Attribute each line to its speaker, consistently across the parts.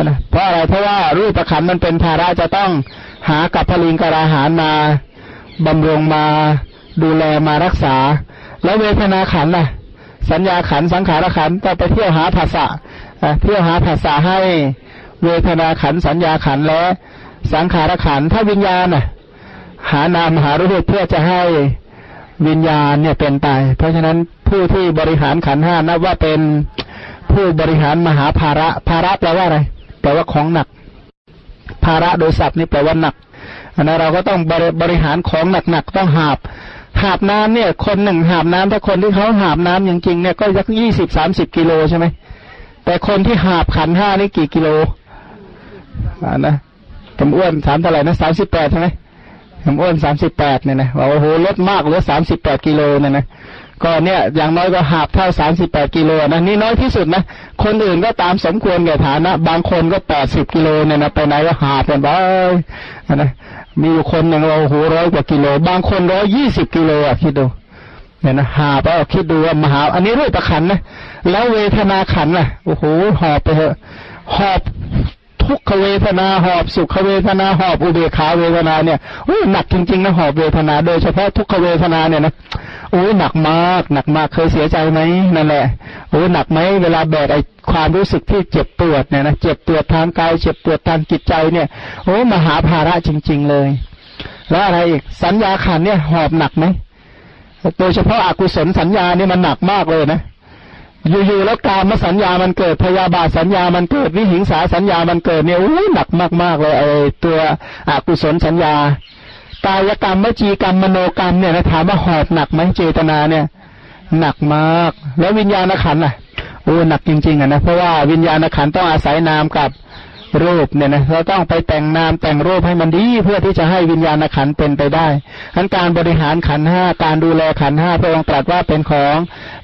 Speaker 1: นะเพราะอะไรเพราะว่ารูปประคันมันเป็นภาระจะต้องหากับพลิงกราหารมาบำรุงมาดูแลมารักษา แล้วเวทนาขันน่ะ สัญญาขันสังขารขันก็ไปเที่ยวหาภาษาเที่ยวหาภาษาให้เวทนาขันสัญญาขันและสังขารขันถ้าวิญญาณน่ะ หานามหารูปเพื่อจะให้วิญญาณเนี่ยเป็นไป เพราะฉะนั้นผู้ที่บริหารขันห้านับว่าเป็นผู้บริหารมหาภาระภาระแปลว่าอะไร แปลว่าของหนัก ภาระโดยศัพท์นี่แปลว่าหนักอันนั้นเราก็ต้องบริบริหารของหนักๆต้องหาบหาบน้ำเนี่ย คนหนึ่งหาบน้ำถ้าคนที่เขาหาบน้ำจริงเนี่ยก็ยักยี่สิบสามสิบกิโลใช่ไหมแต่คนที่หาบขันห้านี่กี่กิโลอ่านะผมอ้วนสามเท่าไหร่นะสามสิบแปดใช่ไหมผมอ้วนสามสิบแปดเนี่ยนะโอ้โหลดมากเหลือสามสิบแปดกิโลเนี่ยนะ ก็เนี่ยอย่างน้อยก็หาบเท่าสามสิบแปดกิโลนะนี่น้อยที่สุดนะคนอื่นก็ตามสมควรแก่ฐานะ บางคนก็แปดสิบกิโลเนี่ยนะไปไหนก็หาบกันไปนะมีอยู่คนหนึ่งเราโหร้อยกว่ากิโล บางคนร้อยยี่สิบกิโลอะคิดดูเนี่ยนะหาไปคิดดูว่ามหา อันนี้รูปประคันนะแล้วเวทนาขันนะโอ้โหหอบไปเถอะหอบ ทุกขเวทนาหอบสุขเวทนาหอบอุเบกขาเวทนาเนี่ยโอ้หนักจริงๆนะหอบเวทนาโดยเฉพาะทุกขเวทนาเนี่ยนะโอ้หนักมากหนักมากเคยเสียใจไหมนั่นแหละโอ้หนักไหมเวลาแบกไอความรู้สึกที่เจ็บปวดเนี่ยนะเจ็บปวดทางกายเจ็บปวดทางจิตใจเนี่ยโอ้มหาภาระจริง ๆเลย แล้วอะไรอีกสัญญาขันเนี่ยหอบหนักไหมโดยเฉพาะอากุศลสัญญาเนี่ยมันหนักมากเลยนะ อยู่ๆแล้วกามสัญญามันเกิดพยาบาทสัญญามันเกิดวิหิงสาสัญญามันเกิดเนี่ยโอ้หนักมากๆเลยไอ้ตัวอกุศลสัญญากายกรรมมจีกรรมมโนกรรมเนี่ยนะถามว่าหอบหนักไหมเจตนาเนี่ย หนักมาก แล้ววิญญาณขันอะโอ้หนักจริงๆอะนะเพราะว่าวิญญาณขันต้องอาศัยนามกับรูปเนี่ยนะเราต้องไปแต่งนามแต่งรูปให้มันดี เพื่อที่จะให้วิญญาณขันเป็นไปได้ทั้นการบริหารขันห้าการดูแลขันห้าพระองค์ตรัสว่าเป็นของ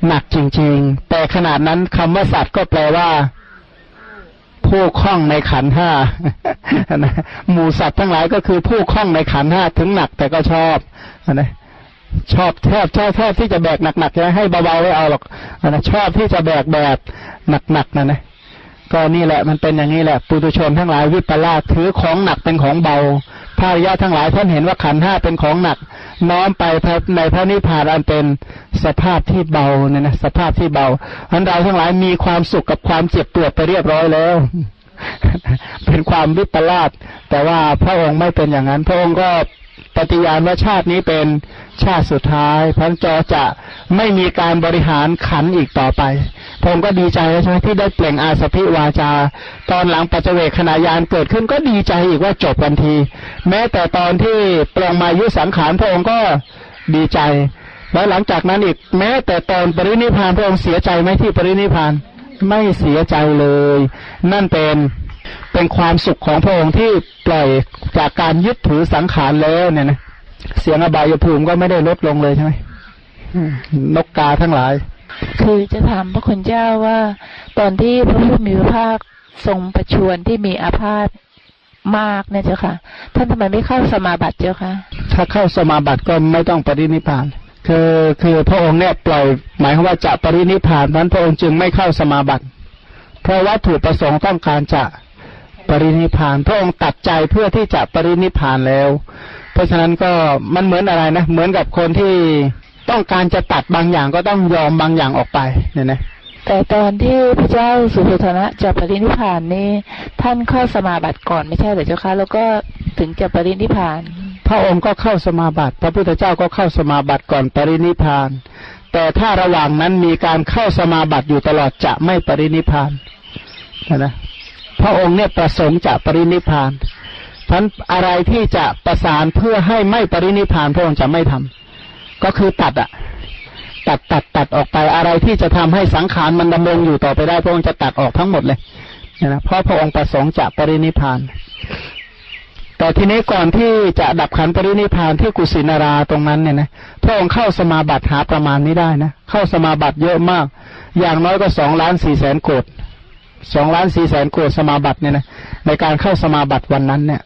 Speaker 1: หนักจริง ๆ แต่ขนาดนั้นคำว่าสัตว์ก็แปลว่า ผู้คล้องในขันห้าหมูสัตว์ทั้งหลายก็คือผู้คล้องในขันห้าถึงหนักแต่ก็ชอบนะชอบแทบชอบแทบที่จะแบกหนักๆจะให้เบาๆไว้เอาหรอกนะชอบที่จะแบกแบบหนักๆนะนะก็นี่แหละมันเป็นอย่างนี้แหละปุถุชนทั้งหลายวิปลาสถือของหนักเป็นของเบาพระริยะทั้งหลายท่านเห็นว่าขันห้าเป็นของหนัก น้อมไปในพระนิพพานอันเป็นสภาพที่เบาเนี่ยนะสภาพที่เบาอันเราทั้งหลายมีความสุขกับความเจ็บปวดไปเรียบร้อยแล้ว เป็นความวิปลาสแต่ว่าพระองค์ไม่เป็นอย่างนั้น พระองค์ก็ ปฏิญาณว่าชาตินี้เป็นชาติสุดท้ายพันจอจะไม่มีการบริหารขันอีกต่อไปพงก็ดีใจใช่ไหมที่ได้เปล่งอาสพิวาจา ตอนหลังปัจเจเวกขณะยานเกิดขึ้นก็ดีใจอีกว่าจบกันที แม้แต่ตอนที่เปลงมายุสังขารพระองค์ก็ดีใจ แล้วหลังจากนั้นอีกแม้แต่ตอนปรินิพานพระองค์เสียใจไหมที่ปรินิพานไม่เสียใจเลย นั่นเป็น เป็นความสุขของพระองค์ที่ปล่อยจากการยึดถือสังขารแล้วเนี่ยนะเสียงอบายภูมิก็ไม่ได้ลดลงเลยใช่ไหมนกกาทั้งหลาย
Speaker 2: คือจะถามพระคุณเจ้าว่า ตอนที่พระผู้มีพระภาคทรงประชวรที่มีอาพาธมากเนี่ยเจ้าค่ะ ท่านทำไมไม่เข้าสมาบัติเจ้าค่ะ
Speaker 1: ถ้าเข้าสมาบัติก็ไม่ต้องปรินิพานคือคือพระองค์เนี่ยปล่อยหมายความว่าจะปรินิพานนั้นพระองค์จึงไม่เข้าสมาบัติ เพราะวัตถุประสงค์ต้องการจะ ปรินิพาน พระองค์ตัดใจเพื่อที่จะปรินิพานแล้ว เพราะฉะนั้นก็มันเหมือนอะไรนะ เหมือนกับคนที่ต้องการจะตัดบางอย่างก็ต้องยอมบางอย่างออกไปเนี่ยนะ
Speaker 2: แต่ตอนที่พระเจ้าสุโธทนะจะปรินิพานนี่ท่านเข้าสมาบัติก่อนไม่ใช่หรือเจ้าคะแล้วก็ถึงจะปรินิพาน
Speaker 1: พระองค์ก็เข้าสมาบัติ พระพุทธเจ้าก็เข้าสมาบัติก่อนปรินิพาน แต่ถ้าระหว่างนั้นมีการเข้าสมาบัติอยู่ตลอดจะไม่ปรินิพานนะ พระองค์เนี่ยประสงค์จะปรินิพานท่านอะไรที่จะประสานเพื่อให้ไม่ปรินิพานพระองค์จะไม่ทำก็คือตัดอะตัดตัดตัดออกไปอะไรที่จะทำให้สังขารมันดำรงอยู่ต่อไปได้ พระองค์จะตัดออกทั้งหมดเลยนะเพราะพระองค์ประสงค์จะปรินิพาน แต่ทีนี้ก่อนที่จะดับขันปรินิพานที่กุสินาราตรงนั้นเนี่ยนะพระองค์เข้าสมาบัติหาประมาณนี้ได้นะเข้าสมาบัติเยอะมาก อย่างน้อยก็สองล้านสี่แสนโกด สองล้านสี่แสนโกดสมาบัติเนี่ยนะในการเข้าสมาบัติวันนั้นเนี่ย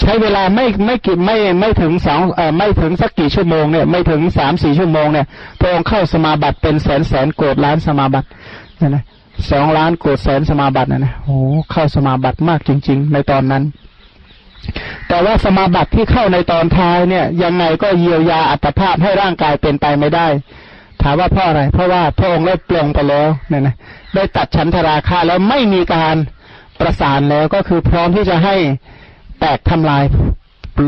Speaker 1: ใช้เวลาไม่ไม่กี่ไม่ไม่ถึงสองเอ่อไม่ถึงสักกี่ชั่วโมงเนี่ยไม่ถึงสามสี่ชั่วโมงเนี่ยพระองค์เข้าสมาบัติเป็นแสนแสนโกดล้านสมาบัติเนี่ยนะสองล้านโกดแสนสมาบัตินะนะโอ้เข้าสมาบัติมากจริง ๆ ในตอนนั้นแต่ว่าสมาบัติที่เข้าในตอนท้ายเนี่ย ยังไงก็เยียวยาอัตภาพให้ร่างกายเป็นไปไม่ได้ ถามว่าเพราะอะไร เพราะว่าพระองค์ได้ปลงไปแล้วเนี่ยนะได้ตัดชั้นธราคาแล้วไม่มีการประสานแล้วก็คือพร้อมที่จะให้แตกทำลาย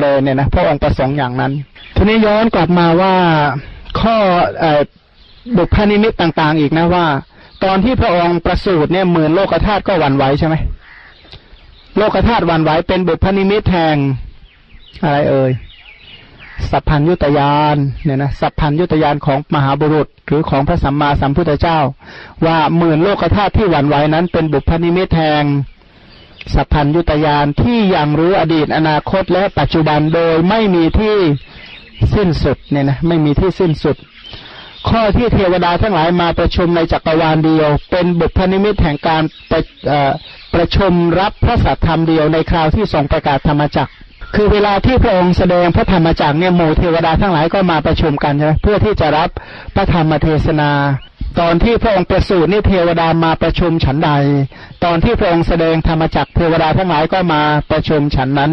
Speaker 1: เลยเนี่ยนะพระองค์ประสงค์อย่างนั้น ทีนี้ย้อนกลับมาว่าข้อบุพนิมิตต่างๆ อีกนะว่า ตอนที่พระองค์ประสูติเนี่ยหมื่นโลกธาตุก็หวั่นไหวใช่ไหมโลกธาตุหวั่นไหวเป็นบุพนิมิตแทงอะไรเอ่ย สัพพัญยุตยานเนี่ยนะสัพพัญยุตยานของมหาบุรุษ หรือของพระสัมมาสัมพุทธเจ้า ว่าหมื่นโลกธาตุที่หวั่นไหวนั้นเป็นบุพนิมิตแทงสัพพัญยุตยานที่ยังรู้อดีตอนาคตและปัจจุบันโดยไม่มีที่สิ้นสุดเนี่ยนะไม่มีที่สิ้นสุด ข้อที่เทวดาทั้งหลายมาประชุมในจักรวาลเดียว เป็นบุพนิมิตแห่งการประประชุมรับพระสัทธรรมเดียวในคราวที่ทรงประกาศธรรมจักร คือเวลาที่พระองค์แสดงพระธรรมจักรเนี่ยหมู่เทวดาทั้งหลายก็มาประชุมกันใช่ไหมเพื่อที่จะรับพระธรรมเทศนา ตอนที่พระองค์ประสูตินี่เทวดามาประชุมฉันใด ตอนที่พระองค์แสดงธรรมจักรเทวดาทั้งหลายก็มาประชุมฉันนั้น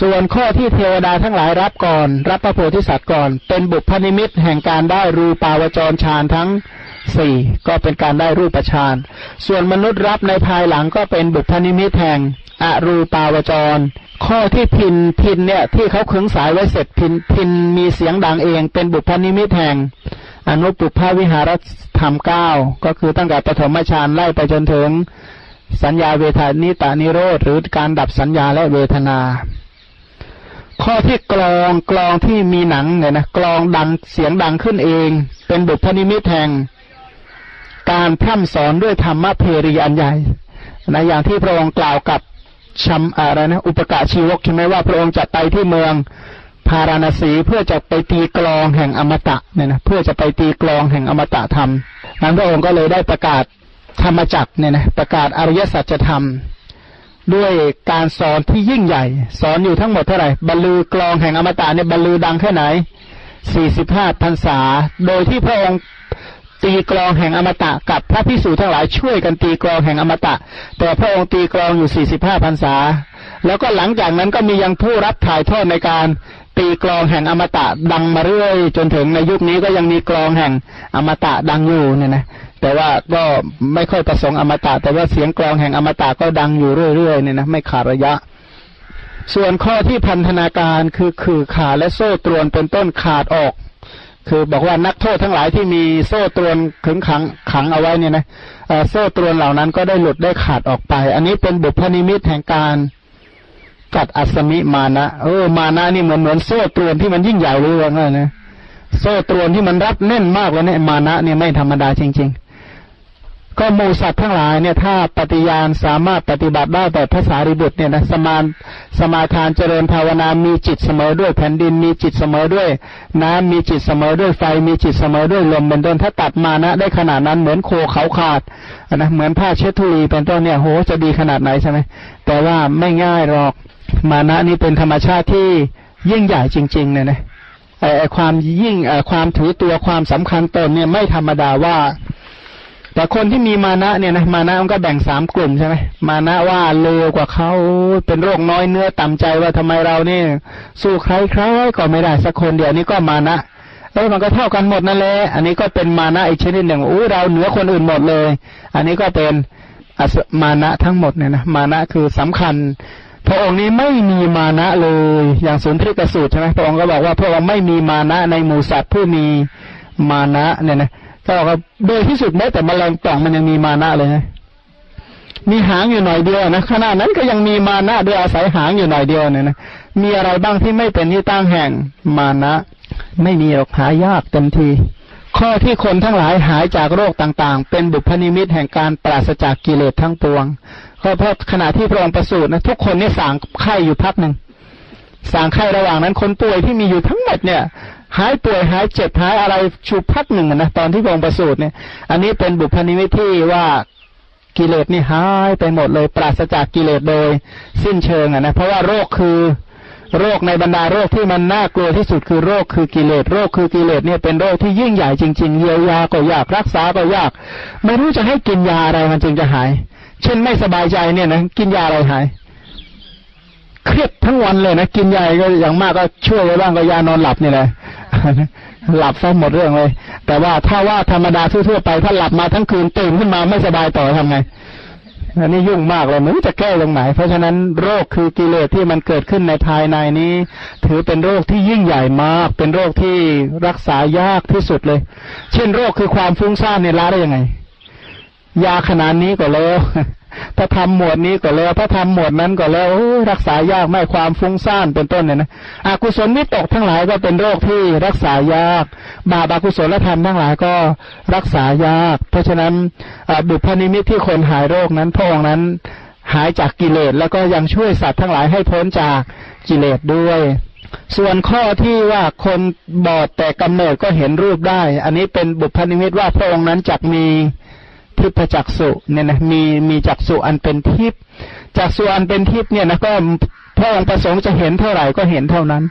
Speaker 1: ส่วนข้อที่เทวดาทั้งหลายรับก่อน รับพระโพธิสัตว์ก่อน เป็นบุพนิมิตแห่งการได้รูปาวจรฌานทั้งสี่ก็เป็นการได้รูปฌานส่วนมนุษย์รับในภายหลังก็เป็นบุพนิมิตแห่ง อรูปาวจร ข้อที่พิณพิณเนี่ย ที่เขาขึงสายไว้เสร็จพิณพิณมีเสียงดังเอง เป็นบุพนิมิตแห่งอนุปุพพวิหารธรรมเก้าก็คือตั้งแต่ปฐมฌานไล่ไปจนถึงสัญญาเวทานิตานิโรธหรือการดับสัญญาและเวทนา ข้อที่กลองกลองที่มีหนังเนี่ยนะกลองดังเสียงดังขึ้นเอง เป็นบุพนิมิตแห่งการพร่ำสอนด้วยธรรมะเพรีอันใหญ่นะอย่างที่พระองค์กล่าวกับ ชัมอะไรนะอุปกาชีวกใช่ไหมว่าพระองค์จะไปที่เมืองพาราณสีเพื่อจะไปตีกลองแห่งอมตะเนี่ยนะเพื่อจะไปตีกลองแห่งอมตะธรรมนั้นพระองค์ก็เลยได้ประกาศธรรมจักเนี่ยนะประกาศอริยสัจธรรม ด้วยการสอนที่ยิ่งใหญ่ สอนอยู่ทั้งหมดเท่าไหร่บรรลือกลองแห่งอมตะเนี่ยบรรลือดังแค่ไหนสี่สิบห้าพรรษา โดยที่พระองค์ ตีกลองแห่งอมตะกับพระพิสูจทั้งหลายช่วยกันตีกลองแห่งอมตะ แต่พระองค์ตีกลองอยู่สี่สิบห้าพรรษา แล้วก็หลังจากนั้นก็มียังผู้รับถ่ายทอดในการตีกลองแห่งอมตะดังมาเรื่อย จนถึงในยุคนี้ก็ยังมีกลองแห่งอมตะดังอยู่เนี่ยนะแต่ว่าก็ไม่ค่อยประสงค์อมตะ แต่ว่าเสียงกลองแห่งอมตะก็ดังอยู่เรื่อยๆเนี่ยนะไม่ขาดระยะ ส่วนข้อที่พันธนาการคือคือขาและโซ่ตรวนเป็นต้นขาดออก คือบอกว่านักโทษทั้งหลายที่มีโซ่ตรวนขึงขังขังเอาไว้เนี่ยนะโซ่ตรวนเหล่านั้นก็ได้หลุดได้ขาดออกไป อันนี้เป็นบุพนิมิตแห่งการกัดอัศมิมานะเออมานะนี่เหมือนเหมือนโซ่ตรวนที่มันยิ่งใหญ่เลยว่างั้นนะโซ่ตรวนที่มันรัดแน่นมากแล้วเนี่ยมานะเนี่ยไม่ธรรมดาจริง ๆ ก็มูสัตว์ทั้งหลายเนี่ยถ้าปฏิญาณสามารถปฏิบัติได้แต่ภาษาริบุตรเนี่ยนะสมานสมาทานเจริญภาวนามีจิตเสมอด้วยแผ่นดินมีจิตเสมอด้วย น้ำมีจิตเสมอด้วยไฟมีจิตเสมอด้วยลมเป็นต้นถ้าตัดมานะ ได้ขนาดนั้นเหมือนโคเขาขาดนะเหมือนผ้าเช็ดทุลีเป็นต้นเนี่ยโหจะดีขนาดไหนใช่ไหมแต่ว่าไม่ง่ายหรอกมานะนี่เป็นธรรมชาติที่ยิ่งใหญ่จริงๆเนี่ยนะไอ้ความยิ่งความถือตัวความสำคัญตนเนี่ยไม่ธรรมดาว่า แต่คนที่มีมานะเนี่ยนะมานะมันก็แบ่งสามกลุ่มใช่ไหมมานะว่าเลวกว่าเขาเป็นโรคน้อยเนื้อต่ำใจว่าทำไมเราเนี่ย สู้ใครใครก็ไม่ได้สักคนเดียวนี้ก็มานะเอ้มันก็เท่ากันหมดนั่นแหละอันนี้ก็เป็นมานะอีกชนิดหนึ่งอู้เราเหนือคนอื่นหมดเลย อันนี้ก็เป็นอสมานะทั้งหมดเนี่ยนะมานะคือสำคัญ พระองค์นี้ไม่มีมานะเลย อย่างสุนทรีกสูตรใช่ไหมพระองค์ก็บอกว่าพระองค์ไม่มีมานะในหมู่สัตว์ผู้มีมานะเนี่ยนะ ก็บอกว่าโดยที่สุดแม้แต่มแมลงป่องมันยังมีมานะเลยนะมีหางอยู่หน่อยเดียวนะขณะนั้นก็ยังมีมานะโดยอาศัยหางอยู่หน่อยเดียวเนี่ยนะมีอะไรบ้างที่ไม่เป็นที่ตั้งแห่งมานะ ไม่มีหรอกหายากเต็มที ข้อที่คนทั้งหลายหายจากโรคต่างๆ เป็นบุพนิมิตแห่งการปราศจากกิเลสทั้งปวงก็เพราะขณะที่พระองค์ประสูตินะทุกคนนี่สร่างไข้อยู่พักหนึ่งสร่างไข้ระหว่างนั้นคนป่วยที่มีอยู่ทั้งหมดเนี่ย หายป่วยหายเจ็บหายอะไรชั่วพักหนึ่งนะตอนที่องค์ประสูติเนี่ย อันนี้เป็นบุพนิมิตที่ว่ากิเลสนี่หายไปหมดเลย ปราศจากกิเลสโดย สิ้นเชิงอะนะเพราะว่าโรคคือโรคในบรรดาโรคที่มันน่ากลัวที่สุดคือโรคคือกิเลสโรคคือกิเลสเนี่ยเป็นโรคที่ยิ่งใหญ่จริงๆเยียวยาก็ยากรักษาก็ยาก ไม่รู้จะให้กินยาอะไรมันจึงจะหาย เช่นไม่สบายใจเนี่ยนะกินยาอะไรหาย เครียดทั้งวันเลยนะกินยาก็อย่างมากก็ช่วยไว้บ้างก็ยานอนหลับนี่แหละหลับซะหมดเรื่องเลย แต่ว่าถ้าว่าธรรมดาทั่วๆไปถ้าหลับมาทั้งคืนตื่นขึ้นมาไม่สบายต่อทำไงอันนี้ยุ่งมากเลยไม่รู้จะแก้ตรงไหน เพราะฉะนั้นโรคคือกิเลสที่มันเกิดขึ้นในภายในนี้ ถือเป็นโรคที่ยิ่งใหญ่มาก เป็นโรคที่รักษายากที่สุดเลย เช่นโรคคือความฟุ้งซ่านเนี่ยละได้ยังไง ยาขนาดนี้ก็แล้ว ถ้าทำหมวดนี้ก็แล้วถ้าทำหมวดนั้นก็แล้วรักษายากไม่ความฟุ้งซ่านเป็นต้นเนี่ยนะอกุศลวิตกทั้งหลายก็เป็นโรคที่รักษายาก บาปอกุศลธรรมทั้งหลายก็รักษายาก เพราะฉะนั้นบุพนิมิตที่คนหายโรคนั้นพระองค์นั้นหายจากกิเลสแล้วก็ยังช่วยสัตว์ทั้งหลายให้พ้นจากกิเลสด้วย ส่วนข้อที่ว่าคนบอดแต่กำเนิดก็เห็นรูปได้ อันนี้เป็นบุพนิมิตว่าพระองค์นั้นจักมี ทิพจักสุเนี่ยนะมีมีจักสุอันเป็นทิพจักสุอันเป็นทิพเนี่ยนะก็พระองค์ประสงค์จะเห็นเท่าไหร่ก็เห็นเท่านั้น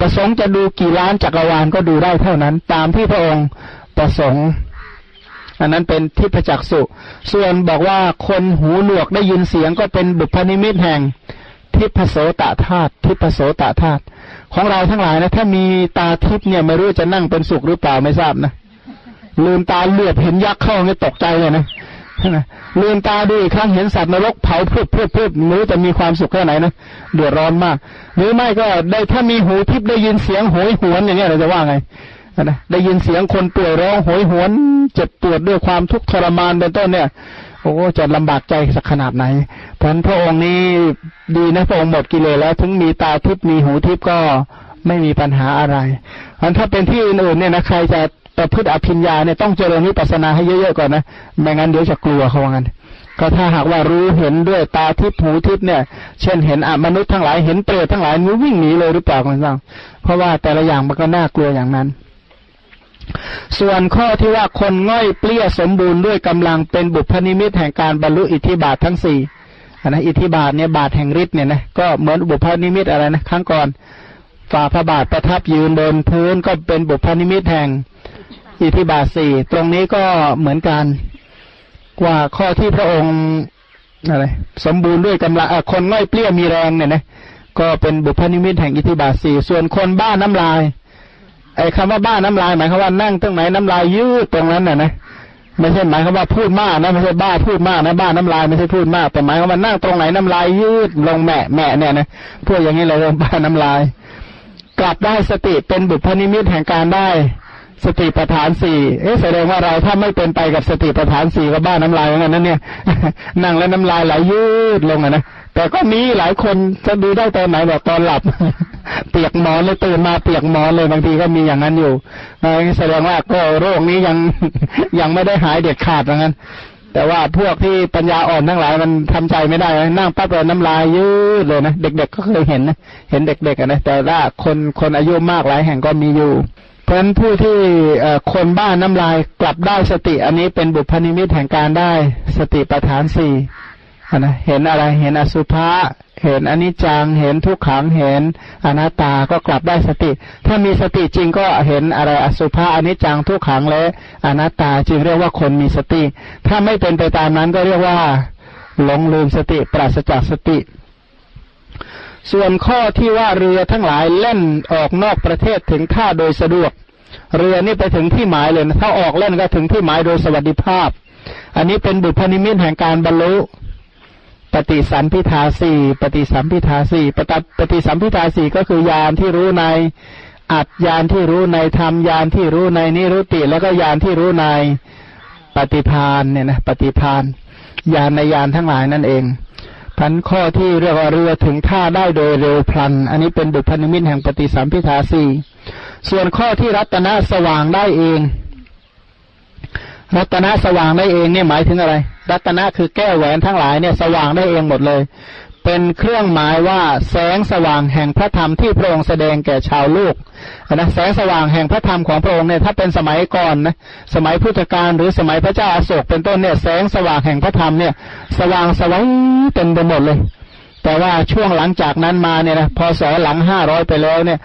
Speaker 1: ประสงค์จะดูกี่ล้านจักรวาลก็ดูได้เท่านั้น ตามที่พระองค์ประสงค์ อันนั้นเป็นทิพจักสุส่วนบอกว่าคนหูหนวกได้ยินเสียงก็เป็นบุพนิมิตแห่งทิพโสตธาตุทิพโสตธาตุของเราทั้งหลายนะ ถ้ามีตาทิพเนี่ยไม่รู้จะนั่งเป็นสุขหรือเปล่าไม่ทราบนะลืมตาเลือดเห็นยักษ์เข้าเนี่ยตกใจเลยนะ ลืมตาดูอีกครั้งเห็นสัตว์นรกเผาพึบพึบพึบไม่รู้จะมีความสุขแค่ไหนนะเดือดร้อนมาก หรือไม่ก็ได้ถ้ามีหูทิพย์ได้ยินเสียงโหยหวนอย่างเงี้ยเราจะว่าไงนะได้ยินเสียงคนป่วยร้องโหยหวนเจ็บปวดด้วยความทุกข์ทรมานเป็นต้นเนี่ยโอ้จะลำบากใจสักขนาดไหนเพราะพระองค์นี้ดีนะพระองค์หมดกิเลสแล้ว ถึงมีตาทิพย์มีหูทิพย์ก็ไม่มีปัญหาอะไรเพราะถ้าเป็นที่อื่นๆเนี่ยนะใครจะ ประพฤติอภิญญาเนี่ยต้องเจริญวิปัสนาให้เยอะๆก่อนนะไม่งั้นเดี๋ยวจะกลัวเขาว่างั้นก็ถ้าหากว่ารู้เห็นด้วยตาทิพย์หูทิพย์เนี่ย เช่นเห็นอมนุษย์ทั้งหลายเห็นเปรตทั้งหลายมันวิ่งหนีเลยหรือเปล่าคุณฟังเพราะว่าแต่ละอย่างมันก็น่ากลัวอย่างนั้น ส่วนข้อที่ว่าคนง่อยเปลี้ยสมบูรณ์ด้วยกำลังเป็นบุพนิมิตแห่งการบรรลุอิทธิบาททั้งสี่นะอิทธิบาทเนี่ยบาทแห่งฤทธิ์เนี่ยนะก็เหมือนบุพนิมิตอะไรนะครั้งก่อนฝ่าพระบาทประทับยืนบนพื้นก็เป็นบุพนิมิตแห่ง อิทธิบาทสี่ตรงนี้ก็เหมือนกันกว่าข้อที่พระองค์อะไรสมบูรณ์ด้วยกำลังคนง่อยเปลี้ยมีแรงเนี่ยนะก็เป็นบุพนิมิตแห่งอิทธิบาทสี่ส่วนคนบ้าน้ำลายไอ้คำว่าบ้าน้ำลายหมายความว่านั่งตั้งไหนน้ำลายยืดตรงนั้นน่ะนะไม่ใช่หมายความว่าพูดมากนะไม่ใช่บ้าพูดมากนะบ้าน้ำลายไม่ใช่พูดมาก แต่หมายความว่านั่งตรงไหนน้ำลายยืดลงแม่แม่เนี่ยนะพวกอย่างนี้เลยบ้าน้ำลาย กลับได้สติเป็นบุพนิมิตแห่งการได้ สติปัฏฐานสี่เอ๊ะแสดงว่าเราถ้าไม่เป็นไปกับสติปัฏฐานสี่ก็บ้าน้ำลายเหมือนกันนั่นเนี่ยนั่งแล้วน้ำลายไหลยืดลงอะนะแต่ก็มีหลายคนจะดูได้ตอนไหนแบบตอนหลับ เปียกหมอนเลยตื่นมาเปียกหมอนเลยบางทีก็มีอย่างนั้นอยู่แสดงว่าก็โรคนี้ยังยังไม่ได้หายเด็ดขาดเหมือนกันแต่ว่าพวกที่ปัญญาอ่อนทั้งหลายมันทำใจไม่ได้นั่งปั๊บเลยน้ำลายยืดเลยนะเด็ก ๆ ก็เคยเห็นนะเห็นเด็กๆนะแต่ว่าคนคนอายุมากหลายแห่งก็มีอยู่ เพราะฉะนั้นผู้ที่คนบ้านน้ำลายกลับได้สติ อันนี้เป็นบุพนิมิตแห่งการได้สติปัฏฐานสี่นะเห็นอะไรเห็นอสุภะเห็นอนิจจังเห็นทุกขังเห็นอนัตตาก็กลับได้สติ ถ้ามีสติจริงก็เห็นอะไรอสุภะอนิจจังทุกขังและอนัตตาจึงเรียกว่าคนมีสติ ถ้าไม่เป็นไปตามนั้นก็เรียกว่าหลงลืมสติปราศจากสติ ส่วนข้อที่ว่าเรือทั้งหลายเล่นออกนอกประเทศถึงท่าโดยสะดวก เรือนี่ไปถึงที่หมายเลยนะถ้าออกเล่นก็ถึงที่หมายโดยสวัสดิภาพ อันนี้เป็นบุพนิมิตแห่งการบรรลุปฏิสัมพิทาสี่ปฏิสัมพิทาสี่ปฏิปฏิสัมพิทาสี่ก็คือยานที่รู้ในอัดยานที่รู้ในธรรมยานที่รู้ในนิรุติ แล้วก็ยานที่รู้ในปฏิพานเนี่ยนะปฏิพานยานในยานทั้งหลายนั่นเอง พันข้อที่เรียกว่าเรือถึงท่าได้โดยเร็วพลัน อันนี้เป็นบุพนิมิตแห่งปฏิสัมพิทาสีส่วนข้อที่รัตนะสว่างได้เอง รัตนะสว่างได้เองเนี่ยหมายถึงอะไร รัตนะคือแก้วแหวนทั้งหลายเนี่ยสว่างได้เองหมดเลย เป็นเครื่องหมายว่าแสงสว่างแห่งพระธรรมที่พระองค์แสดงแก่ชาวโลกนะแสงสว่างแห่งพระธรรมของพระองค์เนี่ยถ้าเป็นสมัยก่อนนะสมัยพุทธกาลหรือสมัยพระเจ้าอาโศกเป็นต้นเนี่ยแสงสว่างแห่งพระธรรมเนี่ย สว่างสว่างเต็มไปหมดเลย แต่ว่าช่วงหลังจากนั้นมาเนี่ยนะพอสอหลังห้าร้อยไปแล้วเนี่ย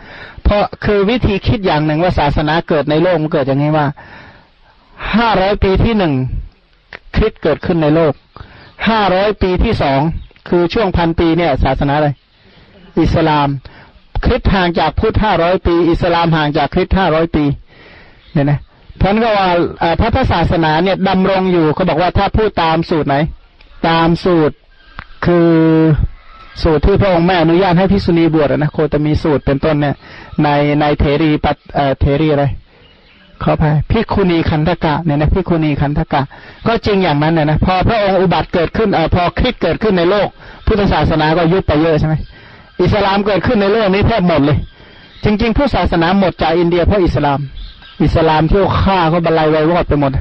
Speaker 1: เพราะคือวิธีคิดอย่างหนึ่งว่าศาสนาเกิดในโลกมันเกิดอย่างนี้ว่าห้าร้อยปีที่หนึ่งคริสเกิดขึ้นในโลกห้าร้อยปีที่สอง คือช่วงพันปีเนี่ยศาสนาอะไร อิสลาม คริสห่างจากพุทธห้าร้อยปี อิสลามห่างจากคริสห้าร้อยปีเนี่ยนะท่านก็ว่าพระพุทธศาสนาเนี่ยดำรงอยู่เขาบอกว่าถ้าพูดตามสูตรไหน ตามสูตรคือสูตรที่พระองค์แม่อนุญาตให้พิษุณีบวชนะโคตมีสูตรเป็นต้นเนี่ยในในเทรีปัตเทรีอะไร เขาไปภิกขุนีขันธกะเนี่ยนะภิกขุนีขันธกะ ก็จริงอย่างนั้นนะนะพอพระองค์อุบัติเกิดขึ้นเออพอคริสต์เกิดขึ้นในโลก พุทธศาสนาก็ยุบไปเยอะใช่ไหมอิสลามเกิดขึ้นในโลกนี้แทบหมดเลย จริง ๆ พุทธศาสนาหมดจากอินเดียเพราะอิสลาม อิสลามเที่ยวฆ่าเขาบรรลัยวายวอดไปหมด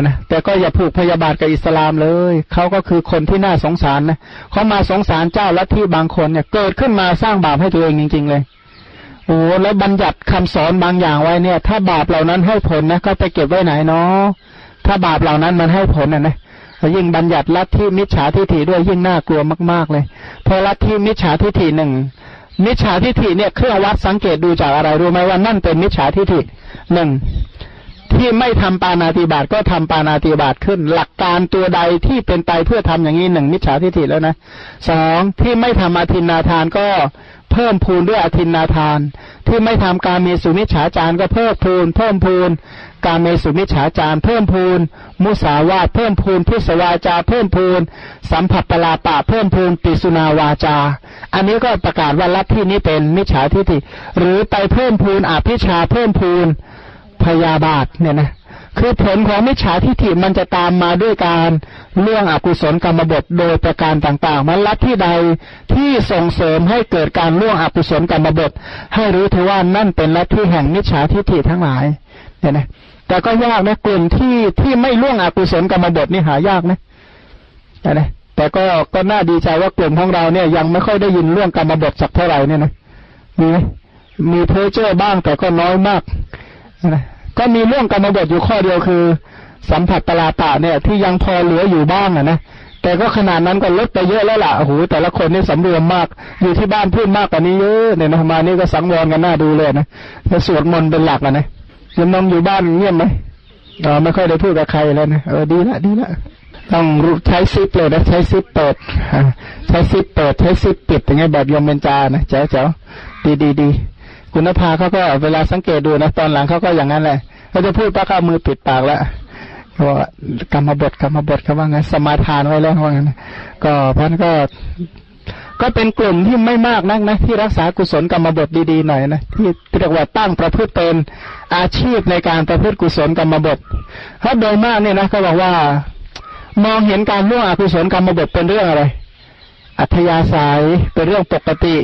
Speaker 1: นะแต่ก็อย่าผูกพยาบาทกับอิสลามเลยเขาก็คือคนที่น่าสงสารนะเขาน่าสงสารเจ้าลัทธิบางคนเนี่ยเกิดขึ้นมาสร้างบาปให้ตัวเองจริง ๆ เลย โอ้แล้วบัญญัติคำสอนบางอย่างไว้เนี่ย ถ้าบาปเหล่านั้นให้ผลนะก็ไปเก็บไว้ไหนเนาะถ้าบาปเหล่านั้นมันให้ผลนะนะยิ่งบัญญัติลัทธิมิจฉาทิฏฐิด้วยยิ่งน่ากลัวมาก ๆ เลย เพราะลัทธิมิจฉาทิฏฐิหนึ่งมิจฉาทิฏฐิเนี่ยเครื่องวัดสังเกตดูจากอะไรรู้ไหมว่านั่นเป็นมิจฉาทิฏฐิหนึ่ง ที่ไม่ทำปานาติบาตก็ทำปานาติบาตขึ้น หลักการตัวใดที่เป็นไปเพื่อทำอย่างนี้หนึ่งมิจฉาทิฏฐิแล้วนะสองที่ไม่ทำอธินนาทานก็เพิ่มพูนด้วยอธินนาทาน ที่ไม่ทำการเมสุมิจฉาจารก็เพิ่มพูน เพิ่มพูน การเมสุมิจฉาจารเพิ่มพูน มุสาวาทเพิ่มพูนพุสวาจา เพิ่มพูน สัมผัสปลาปะเพิ่มพูนปิสุนาวาจา อันนี้ก็ประกาศว่าลัทธินี้เป็นมิจฉาทิฏฐิหรือไปเพิ่มพูนอภิชาเพิ่มพูน พยาบาทเนี่ยนะคือผลของมิจฉาทิฏฐิมันจะตามมาด้วยการเรื่องอกุศลกรรมบทโดยประการต่างๆ มันลัทธิใดที่ส่งเสริมให้เกิดการล่วงอกุศลกรรมบทให้รู้เถอว่านั่นเป็นลัทธิแห่งมิจฉาทิฏฐิทั้งหลายเนี่ยนะแต่ก็ยากนะกลุ่มที่ที่ไม่ล่วงอกุศลกรรมบทนี่หายากนะนะแต่ก็ก็น่าดีใจว่ากลุ่มของเราเนี่ยยังไม่ค่อยได้ยินเรื่องกรรมบทสักเท่าไหร่เนี่ยนะมีมีเพอเจอร์บ้างแต่ก็น้อยมาก ก็มีเรื่องกรรมบถอยู่ข้อเดียวคือ สัมผัปปลาปาเนี่ย ที่ยังพอเหลืออยู่บ้างอะนะแต่ก็ขนาดนั้นก็ลดไปเยอะแล้วล่ะโอ้โหแต่ละคนนี่สำรวมมาก อยู่ที่บ้านพูดมากกว่านี้เยอะเนี่ยนะมานี่ก็สังวรกันน่าดูเลยนะจะสวดมนต์เป็นหลักอะนะยังนองอยู่บ้านเงียบไหมอ๋อไม่ค่อยได้พูดกับใครแล้วนะเออดีละดีละต้องรู้ใช้ซิปเลยนะใช้ซิปเปิดใช้ซิปเปิดใช้ซิปปิดอย่างเงี้ยแบบโยมเบญจานะเจ๋วเจ๋วดีดีดี คุณภาเขาก็เวลาสังเกตดูนะตอนหลังเขาก็อย่างนั้นแหละเขาจะพูดปะเขามือปิดปากแล้วเขากรรมบทกรรมบทเขาว่าไงสมาทานไว้แล้วว่างั้นก็พันก็ก็เป็นกลุ่มที่ไม่มากนักนะที่รักษากุศลกรรมบทดีๆหน่อยนะที่เรียกว่าตั้งประพฤติเป็นอาชีพในการประพฤติกุศลกรรมบทถ้าโดยมากเนี่ยนะเขาบอกว่ามองเห็นการล่วงอกุศลกรรมบทเป็นเรื่องอะไร อัธยาศัยเป็นเรื่องปกติ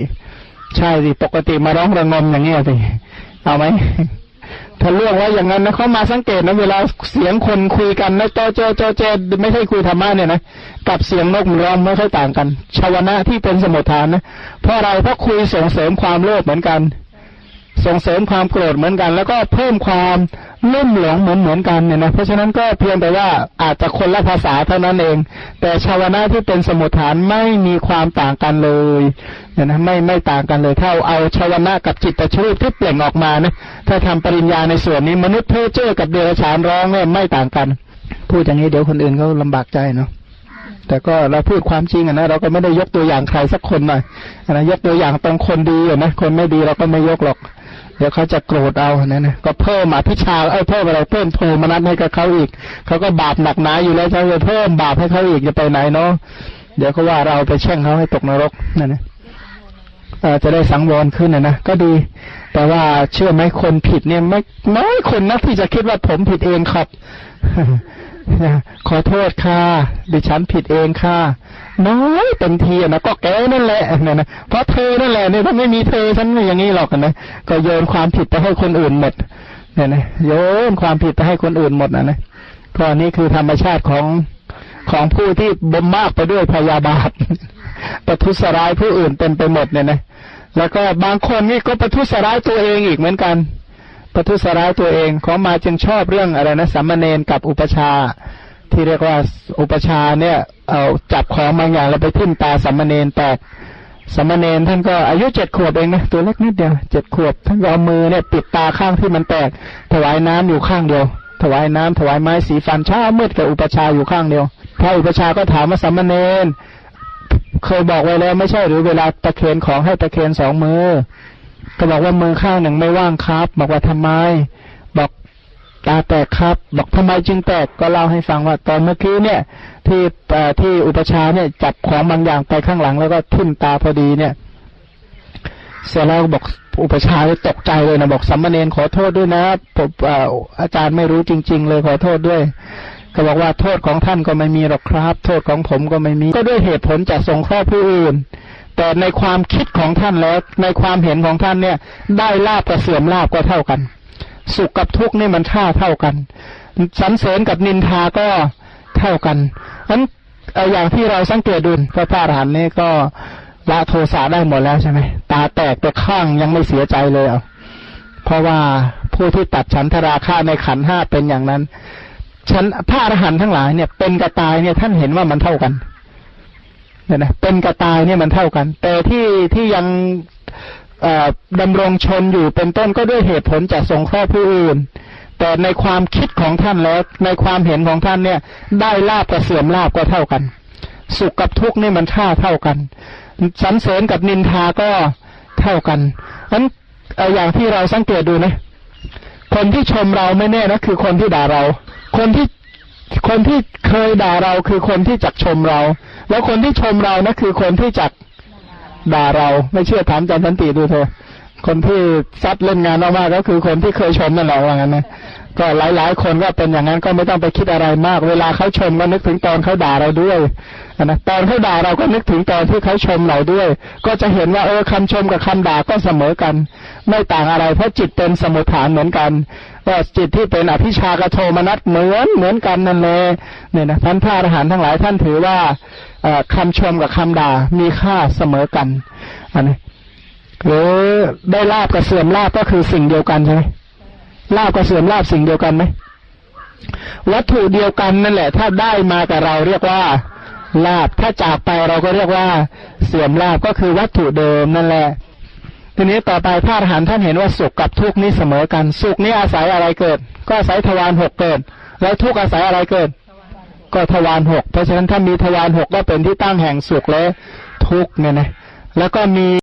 Speaker 1: ใช่สิปกติมาร้องระงมอย่างเงี้ยสิเอาไหมถ้าเรื่อกว่าอย่างนั้นนะเขามาสังเกตนะเวลาเสียงคนคุยกันนะเจ้าเจ้าเจ้าเจ้าไม่ใช่คุยธรรมะเนี่ยนะกับเสียงนกมันร้องไม่ค่อยต่างกันชาวนะที่เป็นสมุทฐานนะเพราะอะไรเพราะคุยส่งเสริมความโลภเหมือนกัน ส่งเสริมความโกรธเหมือนกัน แล้วก็เพิ่มความลุ่มหลงเหมือนเหมือนกันเนี่ยนะเพราะฉะนั้นก็เพียงแต่ว่าอาจจะคนละภาษาเท่านั้นเอง แต่ชาวนะที่เป็นสมุทฐานไม่มีความต่างกันเลยเนี่ยนะไม่ไม่ต่างกันเลยถ้าเอาชาวนะกับจิตตชูปที่เปล่งออกมานะถ้าทำปริญญาในส่วนนี้มนุษย์เพ้อเจ้อกับเดรัจฉานร้องเนี่ยไม่ต่างกัน พูดอย่างนี้เดี๋ยวคนอื่นเขาลำบากใจเนาะแต่ก็เราพูดความจริงนะเราก็ไม่ได้ยกตัวอย่างใครสักคนหน่อยนะยกตัวอย่างตรงคนดีนะคนไม่ดีเราก็ไม่ยกหรอก เดี๋ยวเขาจะโกรธเอาเนี่ยนะก็เพิ่มอภิชาเอ้เพิ่มอะไรเพิ่มโทมนัสให้กับเขาอีกเขาก็บาปหนักหนาอยู่แล้วจะเพิ่มบาปให้เขาอีกจะไปไหนเนาะเดี๋ยวเขาว่าเราไปแช่งเขาให้ตกนรกนั่นนะจะได้สังวรขึ้นนะนะก็ดี แต่ว่าเชื่อไหมคนผิดเนี่ยไม่น้อยคนนักที่จะคิดว่าผมผิดเองครับ ขอโทษค่ะ ดิฉันผิดเองค่ะ น้อยเต็มทีนะก็แกนั่นแหละเนี่ยนะเพราะเธอนั่นแหละเนี่ยถ้าไม่มีเธอฉันไม่อย่างนี้หรอกนะก็โยนความผิดไปให้คนอื่นหมดเนี่ยนะโยนความผิดไปให้คนอื่นหมดนะนะเพราะนี้คือธรรมชาติของของผู้ที่บ่มมากไปด้วยพยาบาทประทุษร้ายผู้อื่นเต็มไปหมดเนี่ยนะแล้วก็บางคนนี่ก็ประทุษร้ายตัวเองอีกเหมือนกัน ประทุษร้ายตัวเองของมาจึงชอบเรื่องอะไรนะสัมมาเนนกับอุปชา ที่เรียกว่าอุปชาเนี่ยเอาจับของบางอย่างแล้วไปทิ่มตาสัมมาเนนแตกสมณเณรท่านก็อายุเจ็ดขวบเองนะตัวเล็กนิดเดียวเจ็ดขวบท่านก็เอามือเนี่ยปิดตาข้างที่มันแตก ถวายน้ำอยู่ข้างเดียว ถวายน้ำถวายไม้สีฟันเช้ามืดกับอุปชาอยู่ข้างเดียวพระอุปชาก็ถามว่าสมณเณรเคยบอกไว้แล้วไม่ใช่หรือเวลาตะเคียนของให้ตะเคียนสองมือ ก็บอกว่ามือข้างหนึ่งไม่ว่างครับ บอกว่าทำไม บอกตาแตกครับ บอกทำไมจึงแตกก็เล่าให้ฟังว่าตอนเมื่อกี้เนี่ย ที่ที่อุปชาเนี่ยจับของบางอย่างไปข้างหลังแล้วก็ทิ่มตาพอดีเนี่ย เสร็จแล้วบอกอุปชาตกใจเลยนะบอกสัมมาเนนขอโทษด้วยนะผมอาจารย์ไม่รู้จริง ๆ เลยขอโทษด้วย ก็บอกว่าโทษของท่านก็ไม่มีหรอกครับ โทษของผมก็ไม่มี ก็ด้วยเหตุผลจากสงเคราะห์ผู้อื่น แต่ในความคิดของท่านแล้ว ในความเห็นของท่านเนี่ย ได้ลาบกับเสื่อมลาบก็เท่ากัน สุขกับทุกข์นี่มันค่าเท่ากันสันเสริญกับนินทาก็เท่ากันนั้นอย่างที่เราสังเกตดูพระพาหานนี่ก็ละโทสะได้หมดแล้วใช่ไหมตาแตกตัวข้างยังไม่เสียใจเลยอะเพราะว่าผู้ที่ตัดฉันทราคาในขันห้าเป็นอย่างนั้นฉันพระอรหันต์ทั้งหลายเนี่ย เป็นกระตายเนี่ยท่านเห็นว่ามันเท่ากัน เนี่ยนะเป็นกระตายเนี่ยมันเท่ากัน แต่ที่ที่ยังดำรงชนอยู่เป็นต้นก็ด้วยเหตุผลจากสงเคราะห์ผู้อื่น แต่ในความคิดของท่านแล้ว ในความเห็นของท่านเนี่ย ได้ลาบกับเสื่อมลาบก็เท่ากัน สุขกับทุกข์นี่มันค่าเท่ากันสันเสริญกับนินทาก็เท่ากันนั้นอย่างที่เราสังเกตดูนะคนที่ชมเราไม่แน่นะคือคนที่ด่าเรา คนที่คนที่เคยด่าเราคือคนที่จักชมเรา แล้วคนที่ชมเรานะคือคนที่จักด่าเราไม่เชื่อถามจันทันติดูเถอะ คนที่ซัดเล่นงานมากๆก็คือคนที่เคยชมนั่นแหละว่างั้นนะก็หลายๆ คนก็เป็นอย่างนั้นก็ไม่ต้องไปคิดอะไรมาก เวลาเขาชมก็นึกถึงตอนเขาด่าเราด้วยนะตอนเขาด่าเราก็นึกถึงตอนที่เขาชมเราด้วย ก็จะเห็นว่าเออคำชมกับคำด่าก็เสมอกัน ไม่ต่างอะไรเพราะจิตเป็นสมุทฐานเหมือนกันว่าจิตที่เป็นอภิชากโทมนัสเหมือนเหมือนกันนั่นเลยเนี่ยนะท่านพระอรหันต์ทั้งหลายท่านถือว่าคำชมกับคำด่ามีค่าเสมอกันอันนี้ หรือได้ลาบกับเสื่อมลาบก็คือสิ่งเดียวกันใช่ไหมลาบกับเสื่อมลาบสิ่งเดียวกันไหมวัตถุเดียวกันนั่นแหละ ถ้าได้มากับเราเรียกว่าลาบถ้าจากไปเราก็เรียกว่าเสื่อมลาบก็คือวัตถุเดิมนั่นแหละ ทีนี้ต่อไปพระอรหันต์ท่านเห็นว่าสุขกับทุกข์นี้เสมอกันสุขนี้อาศัยอะไรเกิด ก็อาศัยทวารหกเกิด แล้วทุกข์อาศัยอะไรเกิด ก็ทวารหกเพราะฉะนั้นถ้ามีทวารหกก็เป็นที่ตั้งแห่งสุขและทุกข์เนี่ยนะแล้วก็มี